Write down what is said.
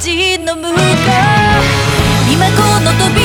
ってくの向こう。今この扉